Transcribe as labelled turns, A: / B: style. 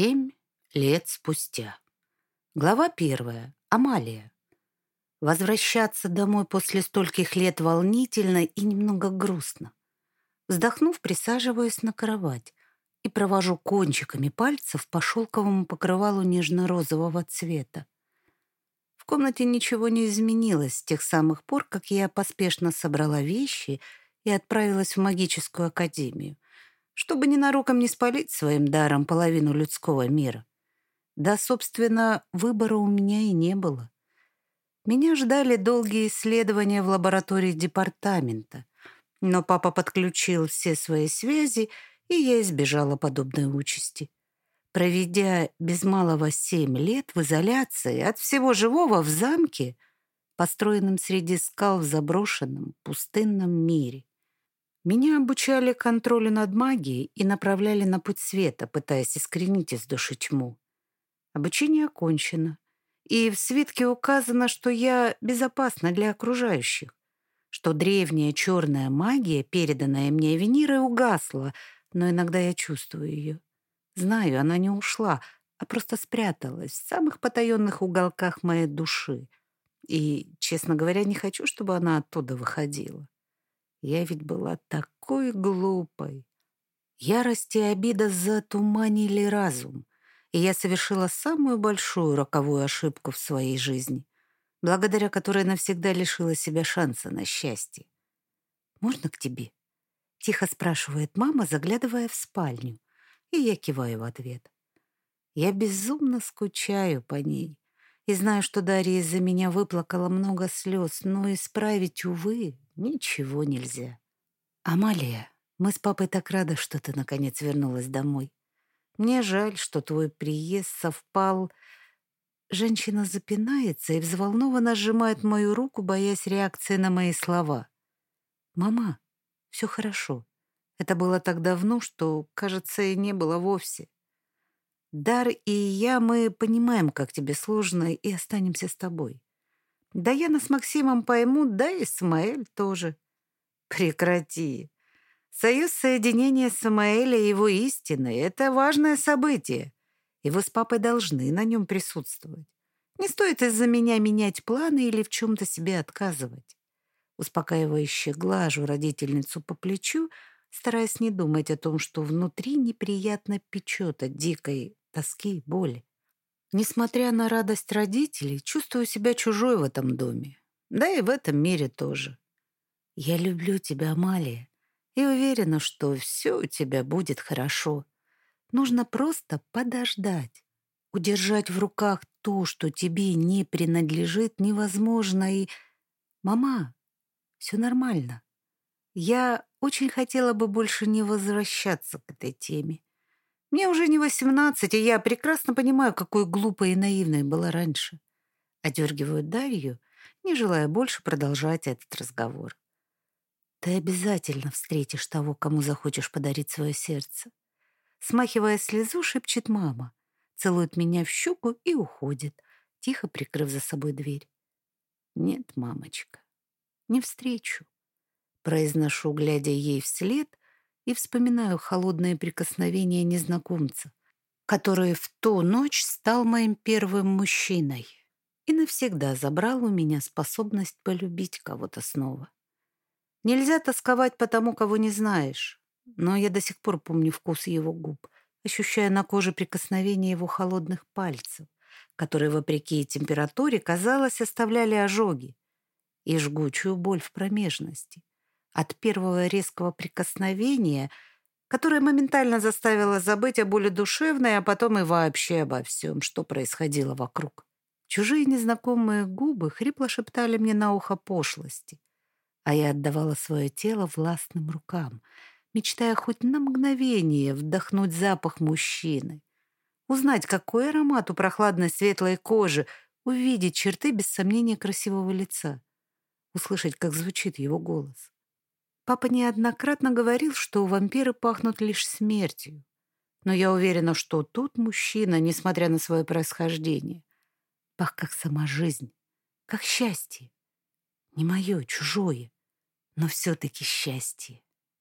A: Семь лет спустя. Глава первая. Амалия. Возвращаться домой после стольких лет волнительно и немного грустно. Вздохнув, присаживаюсь на кровать и провожу кончиками пальцев по шелковому покрывалу нежно-розового цвета. В комнате ничего не изменилось с тех самых пор, как я поспешно собрала вещи и отправилась в магическую академию — чтобы ненароком не спалить своим даром половину людского мира. Да, собственно, выбора у меня и не было. Меня ждали долгие исследования в лаборатории департамента, но папа подключил все свои связи, и я избежала подобной участи. Проведя без малого семь лет в изоляции от всего живого в замке, построенном среди скал в заброшенном пустынном мире, меня обучали контролю над магией и направляли на путь света, пытаясь искоренить из души тьму. Обучение окончено, и в свитке указано, что я безопасна для окружающих, что древняя черная магия, переданная мне Венерой, угасла, но иногда я чувствую ее. Знаю, она не ушла, а просто спряталась в самых потаенных уголках моей души. И, честно говоря, не хочу, чтобы она оттуда выходила. Я ведь была такой глупой. Ярость и обида затуманили разум, и я совершила самую большую роковую ошибку в своей жизни, благодаря которой навсегда лишила себя шанса на счастье. «Можно к тебе?» — тихо спрашивает мама, заглядывая в спальню, и я киваю в ответ. Я безумно скучаю по ней и знаю, что Дарья из-за меня выплакала много слез, но исправить, увы, Ничего нельзя. Амалия, мы с папой так рады, что ты наконец вернулась домой. Мне жаль, что твой приезд совпал... Женщина запинается и взволнованно сжимает мою руку, боясь реакции на мои слова. «Мама, все хорошо. Это было так давно, что, кажется, и не было вовсе. Дар и я, мы понимаем, как тебе сложно, и останемся с тобой. Даяна с Максимом поймут, да и Самаэль тоже. Прекрати. Союз соединения Самаэля и его истины — это важное событие, и вы с папой должны на нем присутствовать. Не стоит из-за меня менять планы или в чем-то себе отказывать. Успокаивающе глажу родительницу по плечу, стараясь не думать о том, что внутри неприятно печет от дикой тоски и боли. Несмотря на радость родителей, чувствую себя чужой в этом доме. Да и в этом мире тоже. Я люблю тебя, Амалия, и уверена, что все у тебя будет хорошо. Нужно просто подождать. Удержать в руках то, что тебе не принадлежит, невозможно. И, мама, все нормально. Я очень хотела бы больше не возвращаться к этой теме. Мне уже не восемнадцать, и я прекрасно понимаю, какой глупой и наивной была раньше. Одергиваю Дарью, не желая больше продолжать этот разговор. Ты обязательно встретишь того, кому захочешь подарить свое сердце. Смахивая слезу, шепчет мама, целует меня в щеку и уходит, тихо прикрыв за собой дверь. Нет, мамочка, не встречу. Произношу, глядя ей вслед, и вспоминаю холодные прикосновения незнакомца, который в ту ночь стал моим первым мужчиной и навсегда забрал у меня способность полюбить кого-то снова. Нельзя тосковать по тому, кого не знаешь, но я до сих пор помню вкус его губ, ощущая на коже прикосновение его холодных пальцев, которые, вопреки температуре, казалось, оставляли ожоги и жгучую боль в промежности от первого резкого прикосновения, которое моментально заставило забыть о боли душевной, а потом и вообще обо всем, что происходило вокруг. Чужие незнакомые губы хрипло шептали мне на ухо пошлости, а я отдавала свое тело властным рукам, мечтая хоть на мгновение вдохнуть запах мужчины, узнать, какой аромат у прохладной светлой кожи, увидеть черты без сомнения красивого лица, услышать, как звучит его голос. Папа неоднократно говорил, что вампиры пахнут лишь смертью. Но я уверена, что тут мужчина, несмотря на свое происхождение, пах как сама жизнь, как счастье. Не мое, чужое, но все-таки счастье.